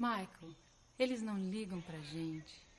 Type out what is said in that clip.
Michael, eles não ligam pra gente.